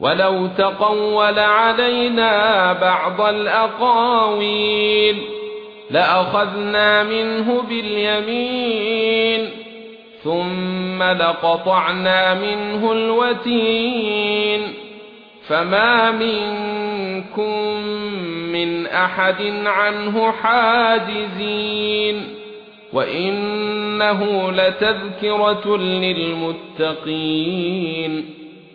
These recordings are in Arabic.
ولو تقول علينا بعض الأقاويل لأخذنا منه باليمين ثم لقطعنا منه الوتين فما منكم من أحد عنه حاجزين وإنه لتذكرة للمتقين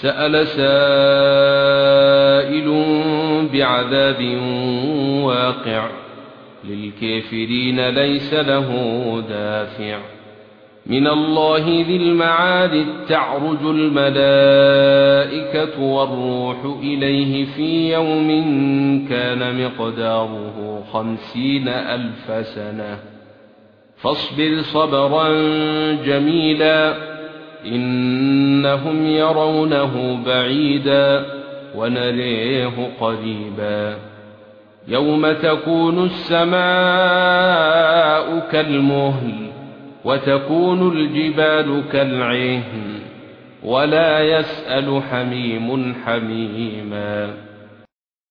سأل سائل بعذاب واقع للكافرين ليس له دافع. من الله ذي المعاد تعرج الملائكة والروح إليه في يوم كان مقداره خمسين ألف سنة. فاصبر صبرا جميلا. إنهم يرونه بعيدا ونريه قريبا. يوم تكون السماء كالمهل وتكون الجبال كالعهن ولا يسأل حميم حميما.